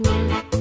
me